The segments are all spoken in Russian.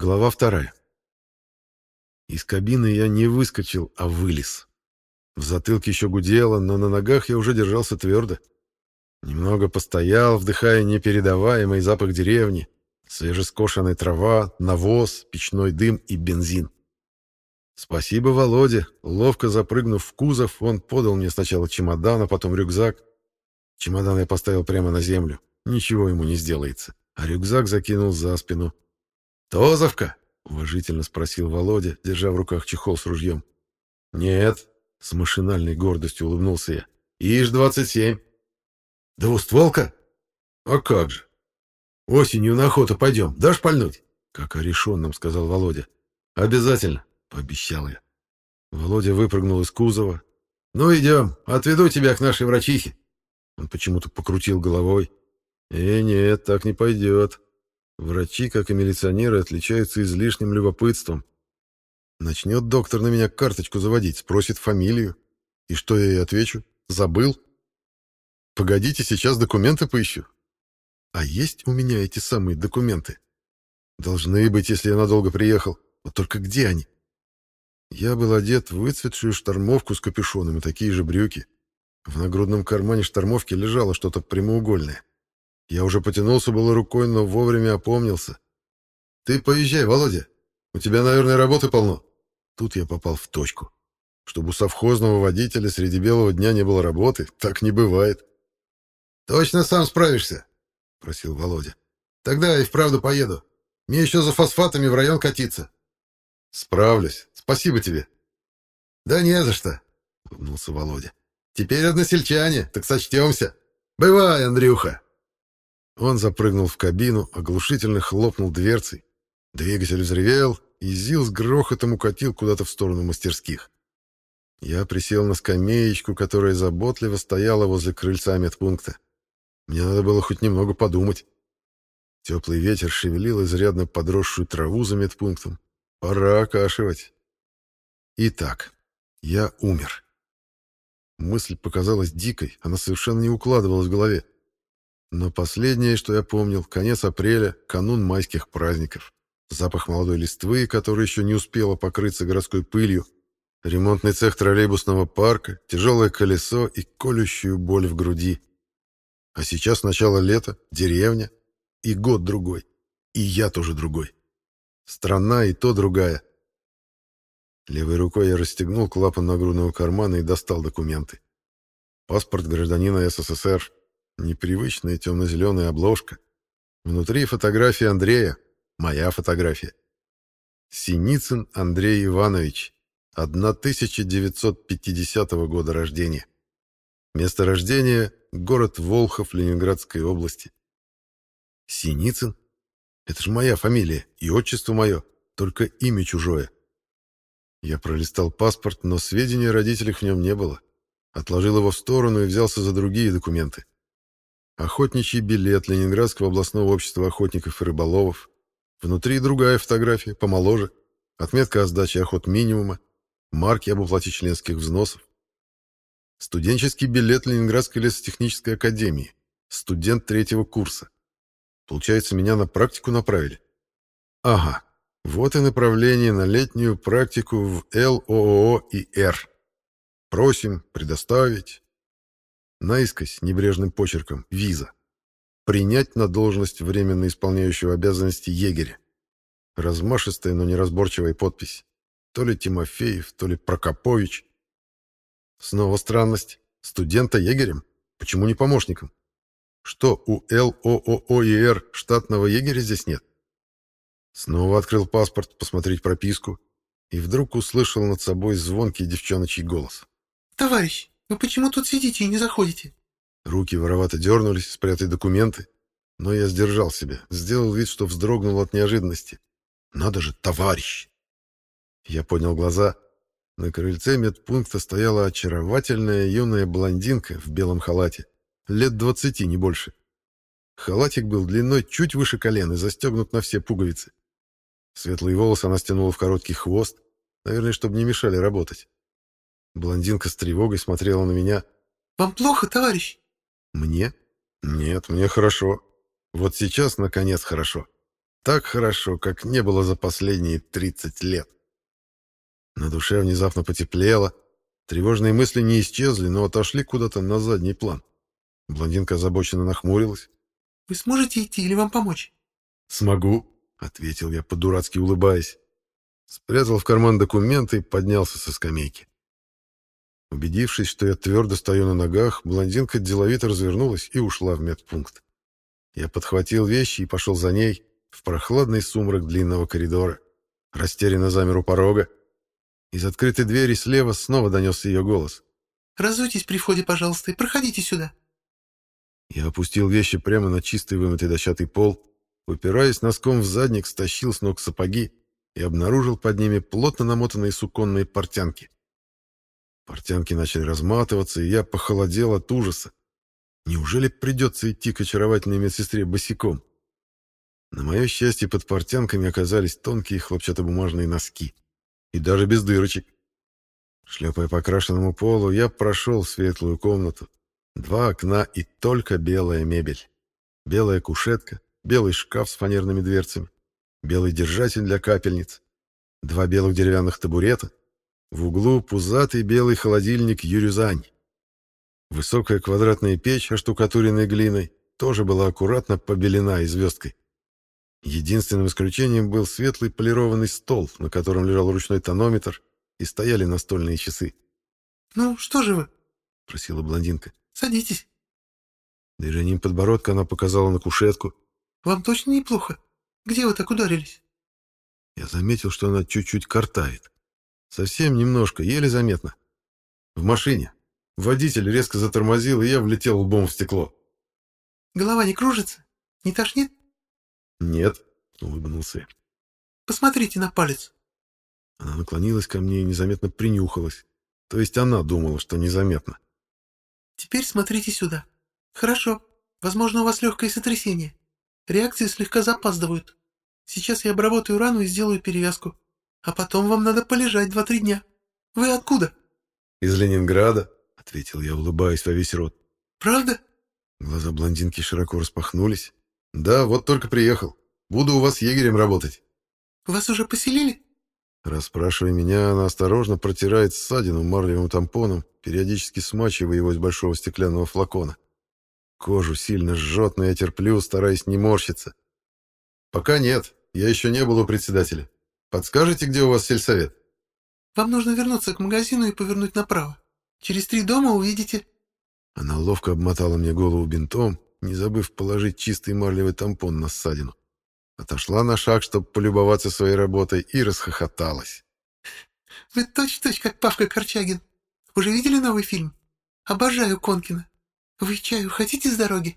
Глава вторая. Из кабины я не выскочил, а вылез. В затылке еще гудело, но на ногах я уже держался твердо. Немного постоял, вдыхая непередаваемый запах деревни, свежескошенная трава, навоз, печной дым и бензин. Спасибо Володе, ловко запрыгнув в кузов, он подал мне сначала чемодан, а потом рюкзак. Чемодан я поставил прямо на землю, ничего ему не сделается, а рюкзак закинул за спину, «Тозовка?» — уважительно спросил Володя, держа в руках чехол с ружьем. «Нет», — с машинальной гордостью улыбнулся я. «Иж-27». «Двустволка?» «А как же? Осенью на охоту пойдем. Дашь пальнуть?» Как о решенном сказал Володя. «Обязательно», — пообещал я. Володя выпрыгнул из кузова. «Ну, идем. Отведу тебя к нашей врачихе». Он почему-то покрутил головой. Э, нет, так не пойдет. Врачи, как и милиционеры, отличаются излишним любопытством. Начнет доктор на меня карточку заводить, спросит фамилию. И что я ей отвечу? Забыл? Погодите, сейчас документы поищу. А есть у меня эти самые документы? Должны быть, если я надолго приехал. Вот только где они? Я был одет в выцветшую штормовку с капюшоном и такие же брюки. В нагрудном кармане штормовки лежало что-то прямоугольное. Я уже потянулся было рукой, но вовремя опомнился. «Ты поезжай, Володя. У тебя, наверное, работы полно». Тут я попал в точку. Чтобы у совхозного водителя среди белого дня не было работы, так не бывает. «Точно сам справишься?» — просил Володя. «Тогда я и вправду поеду. Мне еще за фосфатами в район катиться». «Справлюсь. Спасибо тебе». «Да не за что», — улыбнулся Володя. «Теперь односельчане, так сочтемся. Бывай, Андрюха». Он запрыгнул в кабину, оглушительно хлопнул дверцей. Двигатель взревел, и Зил с грохотом укатил куда-то в сторону мастерских. Я присел на скамеечку, которая заботливо стояла возле крыльца медпункта. Мне надо было хоть немного подумать. Теплый ветер шевелил изрядно подросшую траву за медпунктом. Пора окашивать. Итак, я умер. Мысль показалась дикой, она совершенно не укладывалась в голове. Но последнее, что я помнил, конец апреля, канун майских праздников. Запах молодой листвы, которая еще не успела покрыться городской пылью, ремонтный цех троллейбусного парка, тяжелое колесо и колющую боль в груди. А сейчас начало лета, деревня, и год другой, и я тоже другой. Страна и то другая. Левой рукой я расстегнул клапан нагрудного кармана и достал документы. Паспорт гражданина СССР, Непривычная темно-зеленая обложка. Внутри фотография Андрея, моя фотография. Синицын Андрей Иванович, 1950 года рождения. Место рождения – город Волхов Ленинградской области. Синицын? Это же моя фамилия и отчество мое, только имя чужое. Я пролистал паспорт, но сведений о родителях в нем не было. Отложил его в сторону и взялся за другие документы. Охотничий билет Ленинградского областного общества охотников и рыболовов. Внутри другая фотография, помоложе. Отметка о сдаче охот минимума. Марки об оплате членских взносов. Студенческий билет Ленинградской лесотехнической академии. Студент третьего курса. Получается, меня на практику направили. Ага, вот и направление на летнюю практику в ЛОО и Р. Просим предоставить наискось небрежным почерком «Виза». Принять на должность временно исполняющего обязанности егеря. Размашистая, но неразборчивая подпись. То ли Тимофеев, то ли Прокопович. Снова странность. Студента егерем? Почему не помощником? Что, у ЛОООИР штатного егеря здесь нет? Снова открыл паспорт, посмотреть прописку, и вдруг услышал над собой звонкий девчоночий голос. «Товарищ, вы почему тут сидите и не заходите?» Руки воровато дернулись, спрятать документы. Но я сдержал себя, сделал вид, что вздрогнул от неожиданности. «Надо же, товарищ!» Я поднял глаза. На крыльце медпункта стояла очаровательная юная блондинка в белом халате. Лет двадцати, не больше. Халатик был длиной чуть выше колен и застегнут на все пуговицы. Светлые волосы она стянула в короткий хвост, наверное, чтобы не мешали работать. Блондинка с тревогой смотрела на меня. «Вам плохо, товарищ?» «Мне? Нет, мне хорошо. Вот сейчас, наконец, хорошо. Так хорошо, как не было за последние 30 лет». На душе внезапно потеплело. Тревожные мысли не исчезли, но отошли куда-то на задний план. Блондинка озабоченно нахмурилась. «Вы сможете идти или вам помочь?» «Смогу», — ответил я, по-дурацки улыбаясь. Спрятал в карман документы и поднялся со скамейки. Убедившись, что я твердо стою на ногах, блондинка деловито развернулась и ушла в медпункт. Я подхватил вещи и пошел за ней в прохладный сумрак длинного коридора. Растерянно замер у порога. Из открытой двери слева снова донесся ее голос. «Разуйтесь при входе, пожалуйста, и проходите сюда». Я опустил вещи прямо на чистый вымытый дощатый пол, упираясь носком в задник, стащил с ног сапоги и обнаружил под ними плотно намотанные суконные портянки. Портянки начали разматываться, и я похолодел от ужаса. Неужели придется идти к очаровательной медсестре босиком? На мое счастье, под портянками оказались тонкие хлопчатобумажные носки. И даже без дырочек. Шлепая по крашенному полу, я прошел в светлую комнату. Два окна и только белая мебель. Белая кушетка, белый шкаф с фанерными дверцами, белый держатель для капельниц, два белых деревянных табурета, в углу пузатый белый холодильник «Юрюзань». Высокая квадратная печь, оштукатуренная глиной, тоже была аккуратно побелена и звездкой. Единственным исключением был светлый полированный стол, на котором лежал ручной тонометр, и стояли настольные часы. «Ну, что же вы?» — просила блондинка. «Садитесь». Движением подбородка она показала на кушетку. «Вам точно неплохо? Где вы так ударились?» Я заметил, что она чуть-чуть картавит. Совсем немножко, еле заметно. В машине. Водитель резко затормозил, и я влетел лбом в стекло. «Голова не кружится? Не тошнит?» «Нет», — улыбнулся я. «Посмотрите на палец». Она наклонилась ко мне и незаметно принюхалась. То есть она думала, что незаметно. «Теперь смотрите сюда. Хорошо. Возможно, у вас легкое сотрясение. Реакции слегка запаздывают. Сейчас я обработаю рану и сделаю перевязку а потом вам надо полежать два-три дня. Вы откуда?» «Из Ленинграда», — ответил я, улыбаясь во весь рот. «Правда?» Глаза блондинки широко распахнулись. «Да, вот только приехал. Буду у вас егерем работать». «Вас уже поселили?» Расспрашивая меня, она осторожно протирает ссадину марлевым тампоном, периодически смачивая его из большого стеклянного флакона. Кожу сильно жжет, но я терплю, стараясь не морщиться. «Пока нет. Я еще не был у председателя. Подскажете, где у вас сельсовет? Вам нужно вернуться к магазину и повернуть направо. Через три дома увидите... Она ловко обмотала мне голову бинтом, не забыв положить чистый марлевый тампон на ссадину. Отошла на шаг, чтобы полюбоваться своей работой, и расхохоталась. «Вы точь-в-точь, -точь, как Павка Корчагин. Уже видели новый фильм? Обожаю Конкина. Вы чаю хотите с дороги?»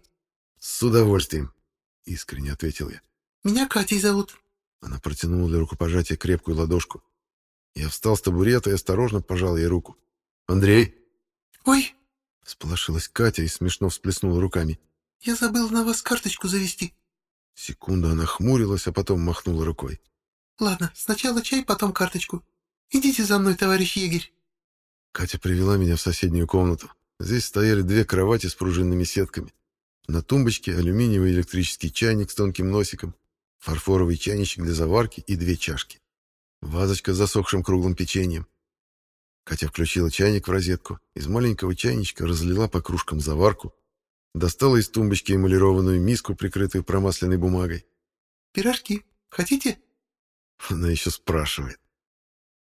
«С удовольствием», — искренне ответил я. «Меня Катей зовут», она протянула для рукопожатия крепкую ладошку. Я встал с табурета и осторожно пожал ей руку. «Андрей!» «Ой!» — сполошилась Катя и смешно всплеснула руками. «Я забыла на вас карточку завести». Секунду она хмурилась, а потом махнула рукой. «Ладно, сначала чай, потом карточку. Идите за мной, товарищ егерь». Катя привела меня в соседнюю комнату. Здесь стояли две кровати с пружинными сетками. На тумбочке алюминиевый электрический чайник с тонким носиком, фарфоровый чайничек для заварки и две чашки. Вазочка с засохшим круглым печеньем. Катя включила чайник в розетку, из маленького чайничка разлила по кружкам заварку, достала из тумбочки эмалированную миску, прикрытую промасленной бумагой. «Пирожки хотите?» Она еще спрашивает.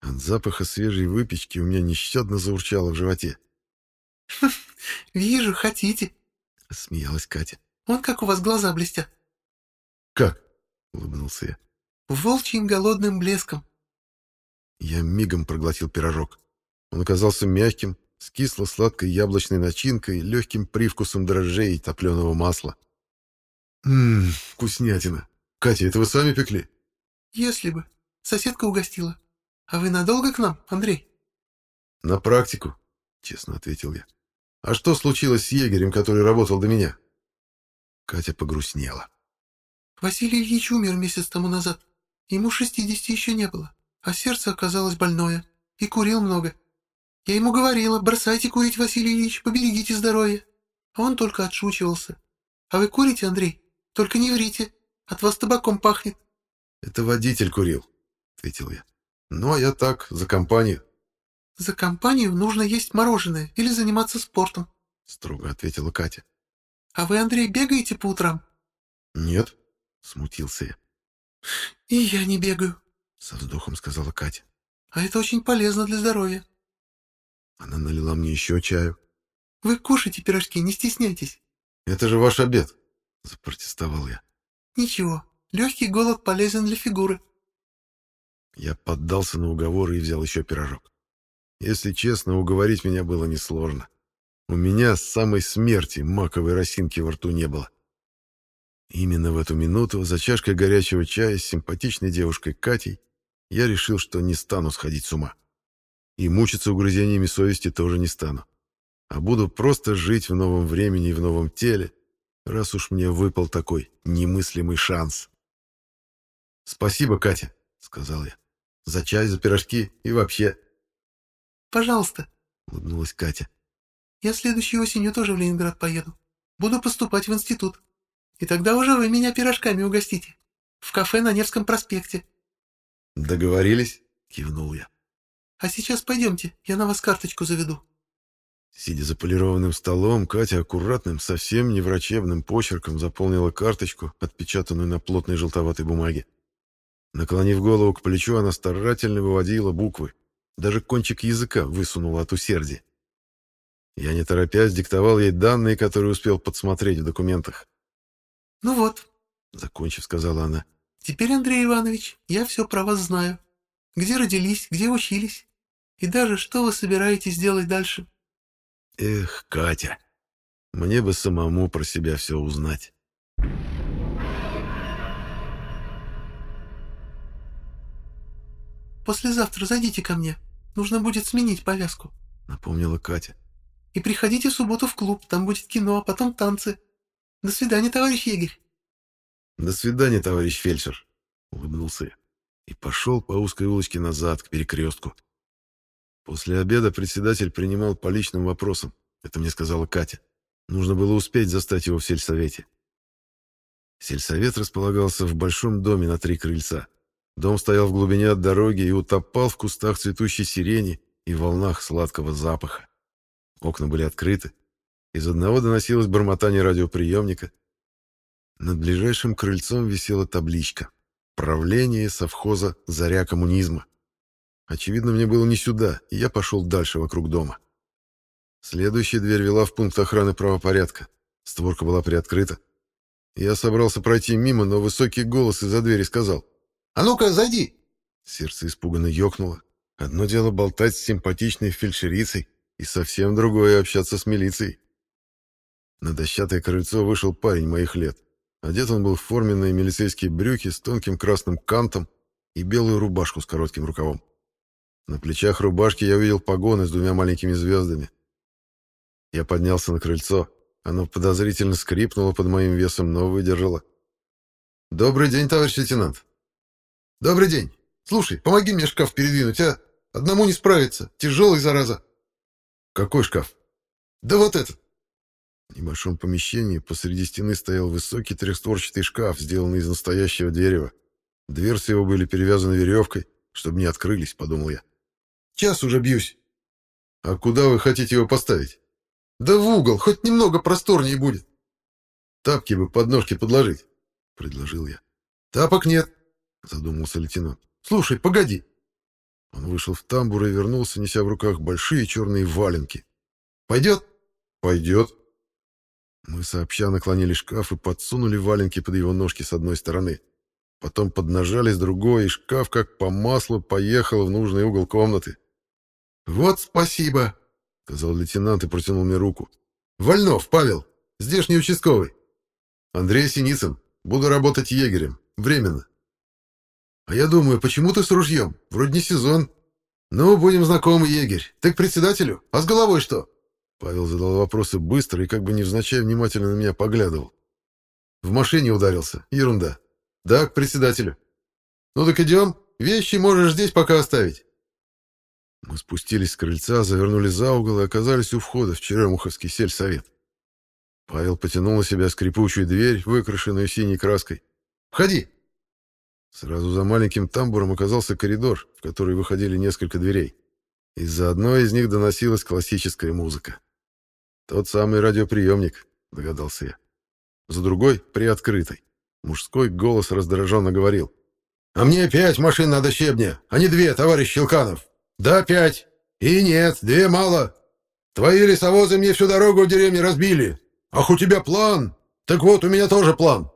От запаха свежей выпечки у меня нещадно заурчало в животе. «Вижу, хотите», — смеялась Катя. «Вон как у вас глаза блестят». «Как?» — улыбнулся я. «Волчьим голодным блеском». Я мигом проглотил пирожок. Он оказался мягким, с кисло-сладкой яблочной начинкой, легким привкусом дрожжей и топленого масла. «Ммм, вкуснятина! Катя, это вы сами пекли?» «Если бы. Соседка угостила. А вы надолго к нам, Андрей?» «На практику», — честно ответил я. «А что случилось с егерем, который работал до меня?» Катя погрустнела. Василий Ильич умер месяц тому назад. Ему 60 еще не было, а сердце оказалось больное и курил много. Я ему говорила, бросайте курить, Василий Ильич, поберегите здоровье. А он только отшучивался. А вы курите, Андрей? Только не врите, от вас табаком пахнет. Это водитель курил, ответил я. Ну, а я так, за компанию. За компанию нужно есть мороженое или заниматься спортом, строго ответила Катя. А вы, Андрей, бегаете по утрам? Нет, Смутился я. «И я не бегаю», — со вздохом сказала Катя. «А это очень полезно для здоровья». Она налила мне еще чаю. «Вы кушайте пирожки, не стесняйтесь». «Это же ваш обед», — запротестовал я. «Ничего, легкий голод полезен для фигуры». Я поддался на уговоры и взял еще пирожок. Если честно, уговорить меня было несложно. У меня с самой смерти маковой росинки во рту не было. — Именно в эту минуту за чашкой горячего чая с симпатичной девушкой Катей я решил, что не стану сходить с ума. И мучиться угрызениями совести тоже не стану. А буду просто жить в новом времени и в новом теле, раз уж мне выпал такой немыслимый шанс. «Спасибо, Катя», — сказал я, — «за чай, за пирожки и вообще». «Пожалуйста», — улыбнулась Катя. «Я следующей осенью тоже в Ленинград поеду. Буду поступать в институт». И тогда уже вы меня пирожками угостите. В кафе на Невском проспекте. Договорились, кивнул я. А сейчас пойдемте, я на вас карточку заведу. Сидя за полированным столом, Катя аккуратным, совсем не врачебным почерком заполнила карточку, отпечатанную на плотной желтоватой бумаге. Наклонив голову к плечу, она старательно выводила буквы. Даже кончик языка высунула от усердия. Я не торопясь диктовал ей данные, которые успел подсмотреть в документах. Ну вот, закончив, сказала она. Теперь, Андрей Иванович, я все про вас знаю. Где родились, где учились? И даже что вы собираетесь делать дальше? Эх, Катя, мне бы самому про себя все узнать. Послезавтра зайдите ко мне. Нужно будет сменить повязку. Напомнила Катя. И приходите в субботу в клуб, там будет кино, а потом танцы. «До свидания, товарищ егерь!» «До свидания, товарищ фельдшер!» — улыбнулся я и пошел по узкой улочке назад, к перекрестку. После обеда председатель принимал по личным вопросам. Это мне сказала Катя. Нужно было успеть застать его в сельсовете. Сельсовет располагался в большом доме на три крыльца. Дом стоял в глубине от дороги и утопал в кустах цветущей сирени и волнах сладкого запаха. Окна были открыты, из одного доносилось бормотание радиоприемника. Над ближайшим крыльцом висела табличка «Правление совхоза «Заря коммунизма». Очевидно, мне было не сюда, и я пошел дальше вокруг дома. Следующая дверь вела в пункт охраны правопорядка. Створка была приоткрыта. Я собрался пройти мимо, но высокий голос из-за двери сказал «А ну-ка, зайди!» Сердце испуганно ёкнуло. Одно дело болтать с симпатичной фельдшерицей, и совсем другое общаться с милицией. На дощатое крыльцо вышел парень моих лет. Одет он был в форменные милицейские брюки с тонким красным кантом и белую рубашку с коротким рукавом. На плечах рубашки я увидел погоны с двумя маленькими звездами. Я поднялся на крыльцо. Оно подозрительно скрипнуло под моим весом, но выдержало. «Добрый день, товарищ лейтенант!» «Добрый день! Слушай, помоги мне шкаф передвинуть, а? Одному не справиться. Тяжелый, зараза!» «Какой шкаф?» «Да вот этот!» В небольшом помещении посреди стены стоял высокий трехстворчатый шкаф, сделанный из настоящего дерева. Дверцы его были перевязаны веревкой, чтобы не открылись, подумал я. Час уже бьюсь. А куда вы хотите его поставить? Да в угол, хоть немного просторнее будет. Тапки бы под ножки подложить, предложил я. Тапок нет, задумался лейтенант. Слушай, погоди. Он вышел в тамбур и вернулся, неся в руках большие черные валенки. Пойдет? Пойдет, мы сообща наклонили шкаф и подсунули валенки под его ножки с одной стороны. Потом поднажали с другой, и шкаф как по маслу поехал в нужный угол комнаты. «Вот спасибо!» — сказал лейтенант и протянул мне руку. «Вольнов, Павел! Здешний участковый! Андрей Синицын! Буду работать егерем. Временно!» «А я думаю, почему ты с ружьем? Вроде не сезон!» «Ну, будем знакомы, егерь. Ты к председателю? А с головой что?» Павел задал вопросы быстро и как бы невзначай внимательно на меня поглядывал. В машине ударился. Ерунда. Да, к председателю. Ну так идем. Вещи можешь здесь пока оставить. Мы спустились с крыльца, завернули за угол и оказались у входа в Черемуховский сельсовет. Павел потянул на себя скрипучую дверь, выкрашенную синей краской. «Входи!» Сразу за маленьким тамбуром оказался коридор, в который выходили несколько дверей. Из-за одной из них доносилась классическая музыка. Тот самый радиоприемник, догадался я. За другой, приоткрытой. Мужской голос раздраженно говорил. «А мне пять машин надо щебня, а не две, товарищ Щелканов. Да, пять. И нет, две мало. Твои лесовозы мне всю дорогу в деревне разбили. Ах, у тебя план. Так вот, у меня тоже план.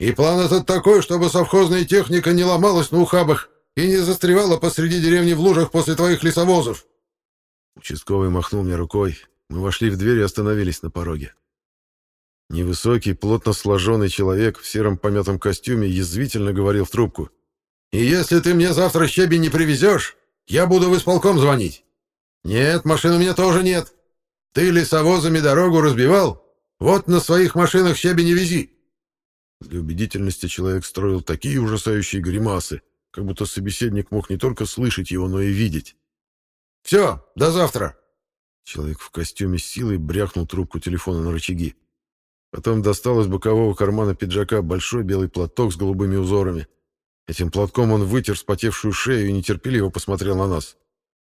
И план этот такой, чтобы совхозная техника не ломалась на ухабах и не застревала посреди деревни в лужах после твоих лесовозов». Участковый махнул мне рукой, мы вошли в дверь и остановились на пороге. Невысокий, плотно сложенный человек в сером помятом костюме язвительно говорил в трубку. «И если ты мне завтра щебень не привезешь, я буду в исполком звонить. Нет, машин у меня тоже нет. Ты лесовозами дорогу разбивал? Вот на своих машинах щебень не вези». Для убедительности человек строил такие ужасающие гримасы, как будто собеседник мог не только слышать его, но и видеть. «Все, до завтра!» Человек в костюме силой брякнул трубку телефона на рычаги. Потом достал из бокового кармана пиджака большой белый платок с голубыми узорами. Этим платком он вытер вспотевшую шею и нетерпеливо посмотрел на нас.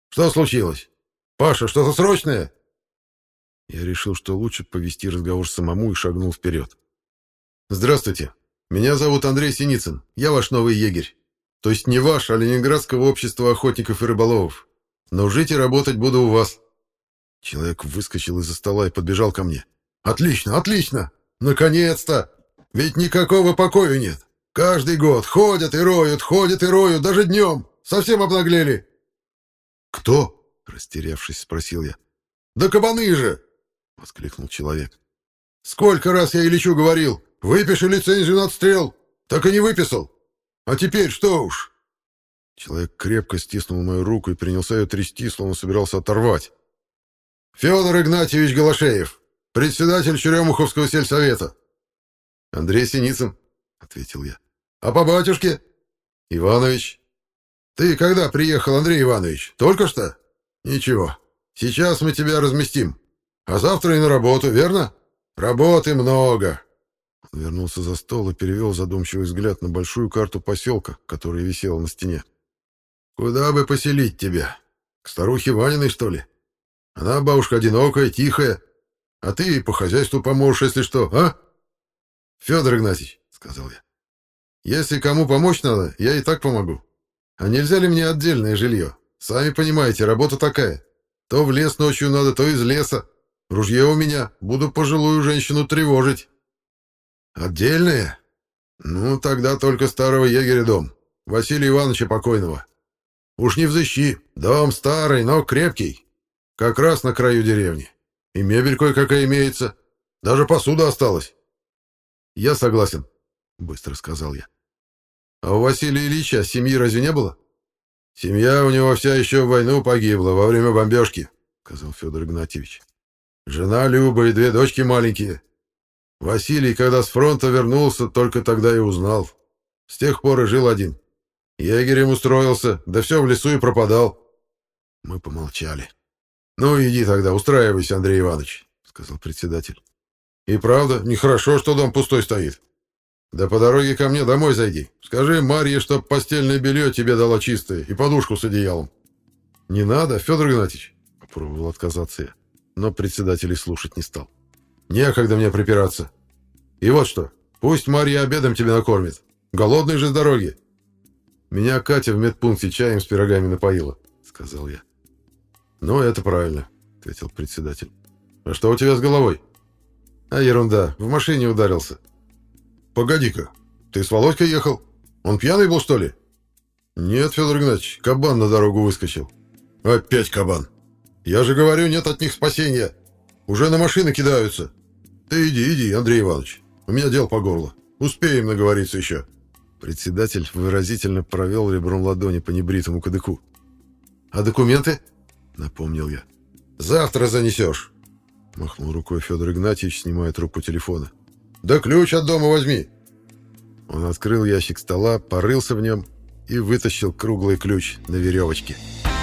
«Что случилось? Паша, что-то срочное?» Я решил, что лучше повести разговор самому и шагнул вперед. «Здравствуйте. Меня зовут Андрей Синицын. Я ваш новый егерь. То есть не ваш, а Ленинградского общества охотников и рыболовов. Но жить и работать буду у вас. Человек выскочил из-за стола и подбежал ко мне. «Отлично, отлично! Наконец-то! Ведь никакого покоя нет! Каждый год ходят и роют, ходят и роют, даже днем! Совсем обнаглели!» «Кто?» — растерявшись, спросил я. «Да кабаны же!» — воскликнул человек. «Сколько раз я Ильичу говорил, выпиши лицензию на отстрел! Так и не выписал! А теперь что уж!» Человек крепко стиснул мою руку и принялся ее трясти, словно собирался оторвать. Федор Игнатьевич Голошеев, председатель Черемуховского сельсовета. Андрей Синицын, ответил я. А по батюшке? Иванович. Ты когда приехал, Андрей Иванович? Только что? Ничего. Сейчас мы тебя разместим. А завтра и на работу, верно? Работы много. Он вернулся за стол и перевел задумчивый взгляд на большую карту поселка, которая висела на стене. Куда бы поселить тебя? К старухе Ваниной, что ли? Она, бабушка, одинокая, тихая. А ты по хозяйству поможешь, если что, а? Федор Игнатьевич, — сказал я. Если кому помочь надо, я и так помогу. А нельзя ли мне отдельное жилье? Сами понимаете, работа такая. То в лес ночью надо, то из леса. Ружье у меня. Буду пожилую женщину тревожить. Отдельное? Ну, тогда только старого егеря дом. Василия Ивановича покойного. Уж не взыщи. Дом старый, но крепкий как раз на краю деревни. И мебель кое-какая имеется. Даже посуда осталась. — Я согласен, — быстро сказал я. — А у Василия Ильича семьи разве не было? — Семья у него вся еще в войну погибла во время бомбежки, — сказал Федор Игнатьевич. — Жена Люба и две дочки маленькие. Василий, когда с фронта вернулся, только тогда и узнал. С тех пор и жил один. Егерем устроился, да все в лесу и пропадал. Мы помолчали. «Ну, иди тогда, устраивайся, Андрей Иванович», — сказал председатель. «И правда, нехорошо, что дом пустой стоит. Да по дороге ко мне домой зайди. Скажи Марье, чтоб постельное белье тебе дала чистое и подушку с одеялом». «Не надо, Федор Игнатьевич», — попробовал отказаться я, но председатель и слушать не стал. «Некогда мне припираться. И вот что, пусть Марья обедом тебя накормит. Голодный же с дороги». «Меня Катя в медпункте чаем с пирогами напоила», — сказал я. «Ну, это правильно», — ответил председатель. «А что у тебя с головой?» «А ерунда, в машине ударился». «Погоди-ка, ты с Володькой ехал? Он пьяный был, что ли?» «Нет, Федор Игнатьевич, кабан на дорогу выскочил». «Опять кабан! Я же говорю, нет от них спасения. Уже на машины кидаются. Ты иди, иди, Андрей Иванович. У меня дел по горло. Успеем наговориться еще». Председатель выразительно провел ребром ладони по небритому кадыку. «А документы?» напомнил я. «Завтра занесешь!» Махнул рукой Федор Игнатьевич, снимая трубку телефона. «Да ключ от дома возьми!» Он открыл ящик стола, порылся в нем и вытащил круглый ключ на веревочке. «Да».